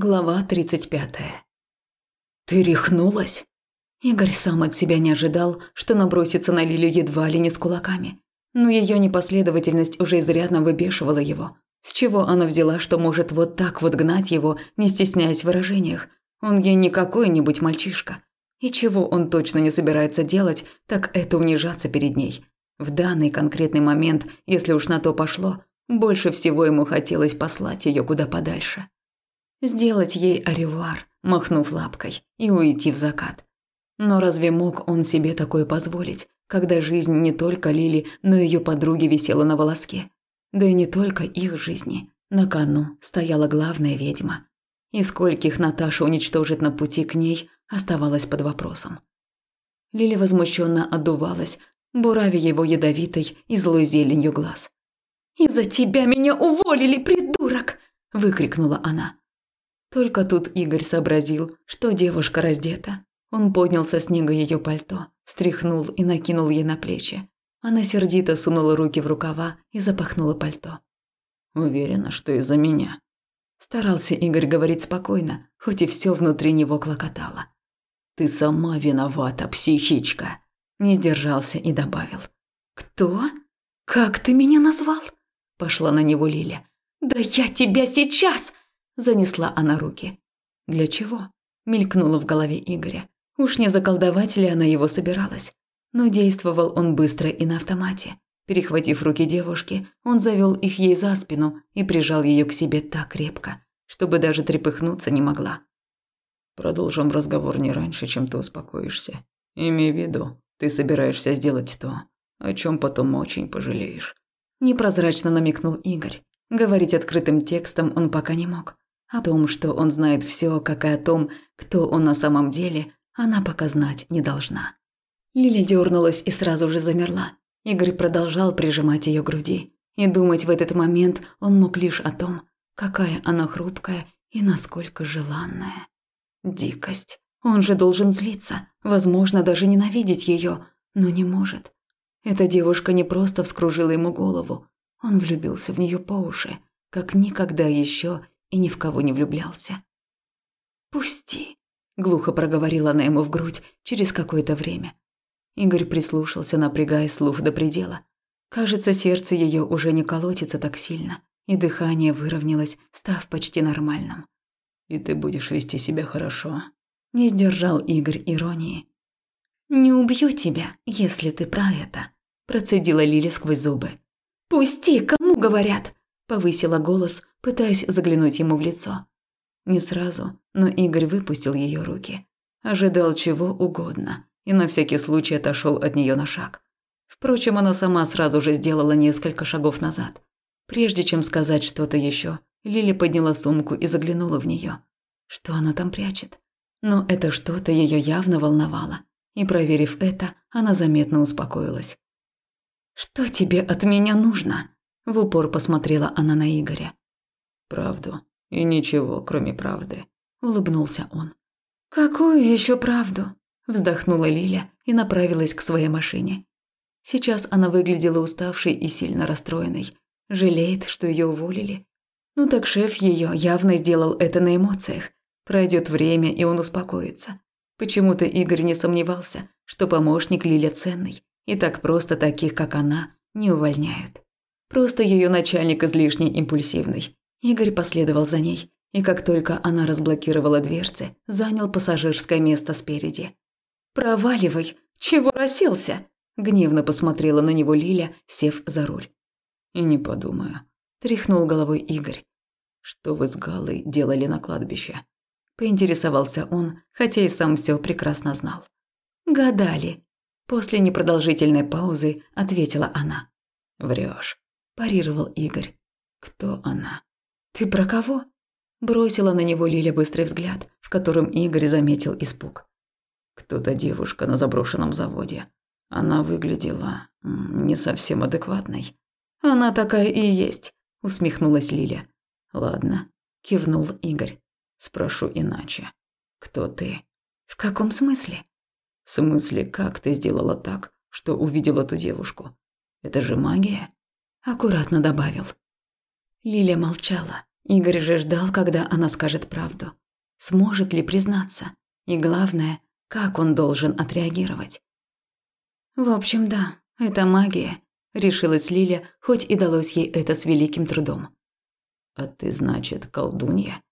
Глава 35. «Ты рехнулась?» Игорь сам от себя не ожидал, что набросится на Лилю едва ли не с кулаками. Но ее непоследовательность уже изрядно выбешивала его. С чего она взяла, что может вот так вот гнать его, не стесняясь в выражениях? Он ей не какой-нибудь мальчишка. И чего он точно не собирается делать, так это унижаться перед ней. В данный конкретный момент, если уж на то пошло, больше всего ему хотелось послать ее куда подальше сделать ей аревуар, махнув лапкой, и уйти в закат. Но разве мог он себе такое позволить, когда жизнь не только Лили, но и ее подруги висела на волоске? Да и не только их жизни. На кону стояла главная ведьма. И скольких Наташа уничтожит на пути к ней, оставалось под вопросом. Лили возмущенно отдувалась, буравя его ядовитой и злой зеленью глаз. «Из-за тебя меня уволили, придурок!» – выкрикнула она. Только тут Игорь сообразил, что девушка раздета. Он поднял со снега ее пальто, встряхнул и накинул ей на плечи. Она сердито сунула руки в рукава и запахнула пальто. «Уверена, что из-за меня». Старался Игорь говорить спокойно, хоть и все внутри него клокотало. «Ты сама виновата, психичка!» Не сдержался и добавил. «Кто? Как ты меня назвал?» Пошла на него Лиля. «Да я тебя сейчас!» Занесла она руки. Для чего? Мелькнуло в голове Игоря. Уж не заколдовать ли она его собиралась? Но действовал он быстро и на автомате. Перехватив руки девушки, он завел их ей за спину и прижал ее к себе так крепко, чтобы даже трепыхнуться не могла. «Продолжим разговор не раньше, чем ты успокоишься. Имей в виду, ты собираешься сделать то, о чем потом очень пожалеешь». Непрозрачно намекнул Игорь. Говорить открытым текстом он пока не мог. О том, что он знает все, как и о том, кто он на самом деле, она пока знать не должна. Лиля дернулась и сразу же замерла. Игорь продолжал прижимать ее груди. И думать в этот момент он мог лишь о том, какая она хрупкая и насколько желанная. Дикость. Он же должен злиться, возможно, даже ненавидеть ее, но не может. Эта девушка не просто вскружила ему голову, он влюбился в нее по уши, как никогда еще и ни в кого не влюблялся. «Пусти», – глухо проговорила она ему в грудь через какое-то время. Игорь прислушался, напрягая слух до предела. Кажется, сердце ее уже не колотится так сильно, и дыхание выровнялось, став почти нормальным. «И ты будешь вести себя хорошо», – не сдержал Игорь иронии. «Не убью тебя, если ты про это», – процедила Лиля сквозь зубы. «Пусти, кому говорят?» – повысила голос, пытаясь заглянуть ему в лицо. Не сразу, но Игорь выпустил ее руки. Ожидал чего угодно и на всякий случай отошел от нее на шаг. Впрочем, она сама сразу же сделала несколько шагов назад. Прежде чем сказать что-то еще, Лили подняла сумку и заглянула в нее. Что она там прячет? Но это что-то ее явно волновало. И проверив это, она заметно успокоилась. «Что тебе от меня нужно?» В упор посмотрела она на Игоря. Правду. И ничего, кроме правды. Улыбнулся он. Какую еще правду? Вздохнула Лиля и направилась к своей машине. Сейчас она выглядела уставшей и сильно расстроенной. Жалеет, что ее уволили. Ну так шеф ее явно сделал это на эмоциях. Пройдет время, и он успокоится. Почему-то Игорь не сомневался, что помощник Лиля ценный, и так просто таких, как она, не увольняют. Просто ее начальник излишне импульсивный, Игорь последовал за ней, и как только она разблокировала дверцы, занял пассажирское место спереди. «Проваливай! Чего расселся?» – гневно посмотрела на него Лиля, сев за руль. «И не подумаю», – тряхнул головой Игорь. «Что вы с Галой делали на кладбище?» Поинтересовался он, хотя и сам все прекрасно знал. «Гадали». После непродолжительной паузы ответила она. «Врешь», – парировал Игорь. «Кто она?» «Ты про кого?» Бросила на него Лиля быстрый взгляд, в котором Игорь заметил испуг. «Кто-то девушка на заброшенном заводе. Она выглядела не совсем адекватной». «Она такая и есть», – усмехнулась Лиля. «Ладно», – кивнул Игорь. «Спрошу иначе. Кто ты?» «В каком смысле?» «В смысле, как ты сделала так, что увидела ту девушку? Это же магия?» Аккуратно добавил. Лиля молчала. Игорь же ждал, когда она скажет правду. Сможет ли признаться? И главное, как он должен отреагировать? В общем, да, это магия, решилась Лиля, хоть и далось ей это с великим трудом. А ты, значит, колдунья?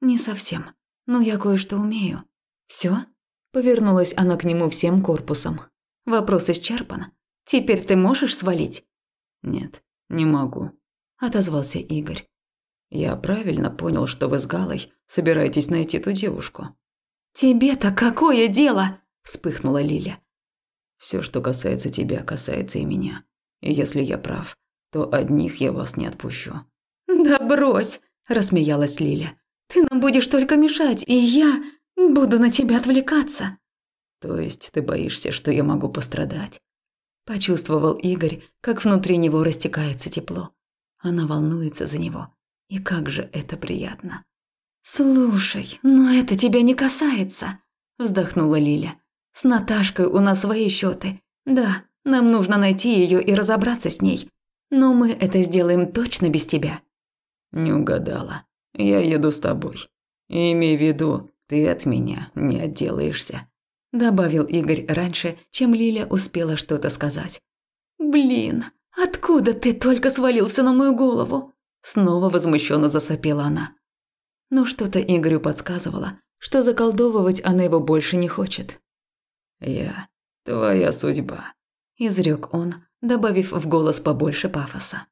Не совсем. Но я кое-что умею. Все? Повернулась она к нему всем корпусом. Вопрос исчерпан. Теперь ты можешь свалить? Нет, не могу, отозвался Игорь. Я правильно понял, что вы с Галой собираетесь найти ту девушку. Тебе-то какое дело? вспыхнула Лиля. Все, что касается тебя, касается и меня. И если я прав, то одних я вас не отпущу. Да брось, рассмеялась Лиля. Ты нам будешь только мешать, и я буду на тебя отвлекаться. То есть ты боишься, что я могу пострадать? Почувствовал Игорь, как внутри него растекается тепло. Она волнуется за него. И как же это приятно. «Слушай, но это тебя не касается», – вздохнула Лиля. «С Наташкой у нас свои счеты. Да, нам нужно найти ее и разобраться с ней. Но мы это сделаем точно без тебя». «Не угадала. Я еду с тобой. И имей в виду, ты от меня не отделаешься», – добавил Игорь раньше, чем Лиля успела что-то сказать. «Блин, откуда ты только свалился на мою голову?» Снова возмущенно засопела она. Но что-то Игорю подсказывало, что заколдовывать она его больше не хочет. «Я твоя судьба», – изрек он, добавив в голос побольше пафоса.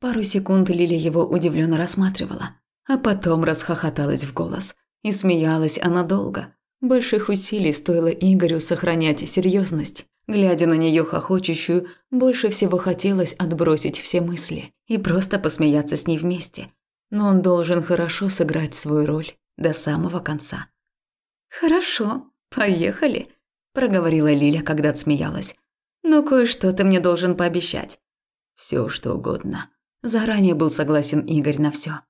Пару секунд Лили его удивленно рассматривала, а потом расхохоталась в голос. И смеялась она долго. Больших усилий стоило Игорю сохранять серьезность. Глядя на нее хохочущую, больше всего хотелось отбросить все мысли и просто посмеяться с ней вместе, но он должен хорошо сыграть свою роль до самого конца. «Хорошо, поехали», – проговорила Лиля, когда отсмеялась. «Но кое-что ты мне должен пообещать». Все, что угодно». Заранее был согласен Игорь на все.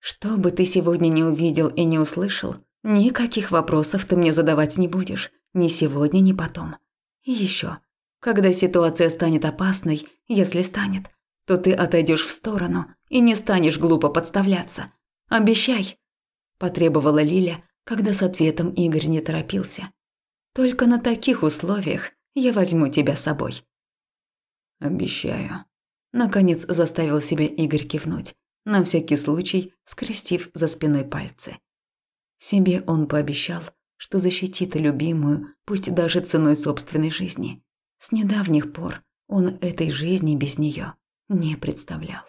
«Что бы ты сегодня не увидел и не услышал, никаких вопросов ты мне задавать не будешь, ни сегодня, ни потом. И еще, когда ситуация станет опасной, если станет, то ты отойдешь в сторону и не станешь глупо подставляться. Обещай!» – потребовала Лиля, когда с ответом Игорь не торопился. «Только на таких условиях я возьму тебя с собой». «Обещаю», – наконец заставил себя Игорь кивнуть, на всякий случай скрестив за спиной пальцы. Себе он пообещал, что защитит любимую, пусть даже ценой собственной жизни. С недавних пор он этой жизни без нее не представлял.